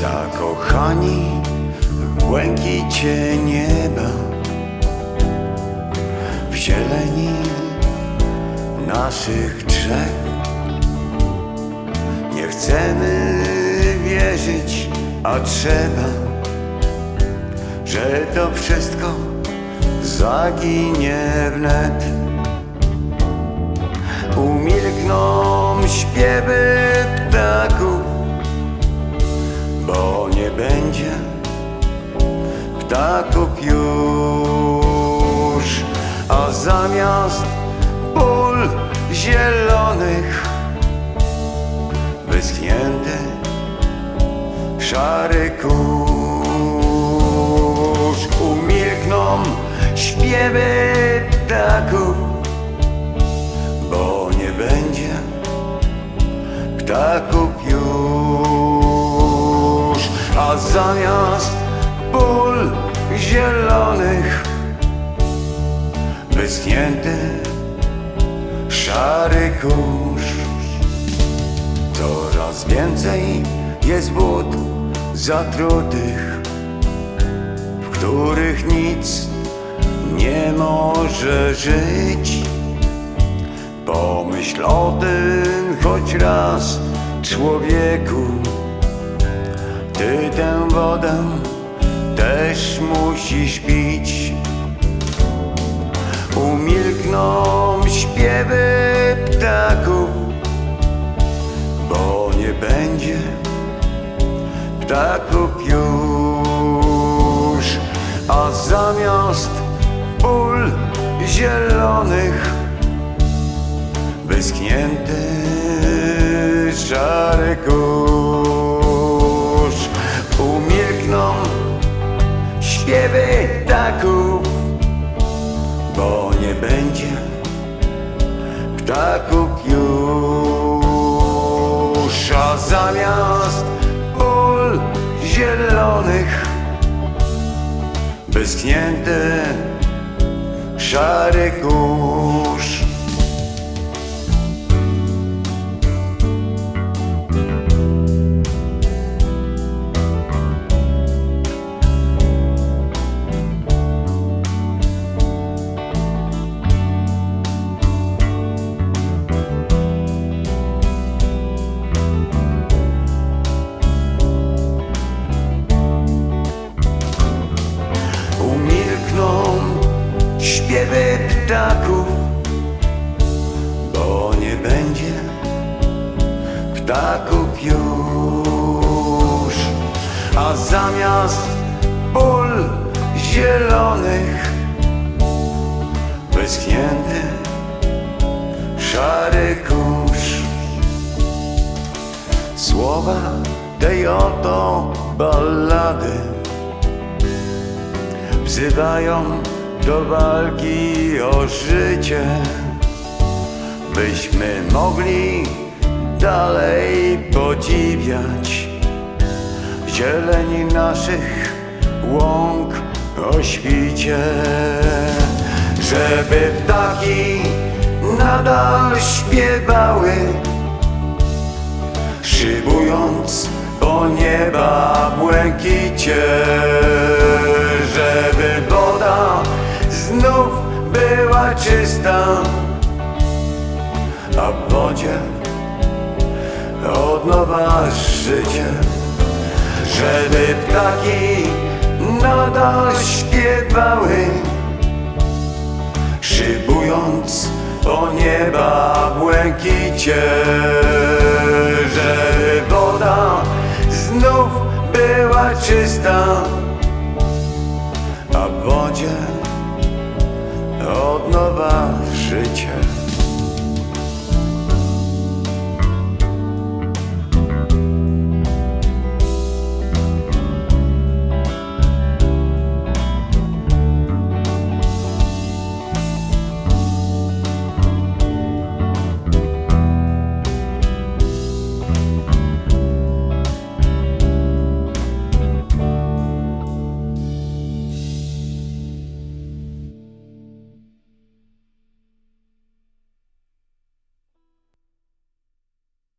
Zakochani w błękicie nieba W zieleni naszych drzew Nie chcemy wierzyć, a trzeba Że to wszystko zaginie wnet. Umilkną śpiewy będzie już, a zamiast pól zielonych wyschnięty szary kurz. Umilkną śpiewy ptaków, bo nie będzie ptaków zamiast pól zielonych wyschnięty szary kurz. Coraz więcej jest wód zatrutych, w których nic nie może żyć. Pomyśl o tym choć raz, człowieku. Ty tę wodę też musisz pić. Umilkną śpiewy ptaków, bo nie będzie ptaków już, a zamiast pól zielonych wyschnięty szary. Śpiewy ptaków, bo nie będzie ptaków już, a zamiast pól zielonych wyschnięty szary kurz. Ptaków, bo nie będzie ptaków już, a zamiast pól zielonych wyschnięty szary kurz. Słowa tej oto ballady wzywają do walki o życie, byśmy mogli dalej podziwiać zieleni naszych łąk o świcie, żeby ptaki nadal śpiewały, szybując po nieba błękicie, A w wodzie od nowa życie. Żeby ptaki nadal śpiewały Szybując po nieba błękicie. Żeby woda znów była czysta życie.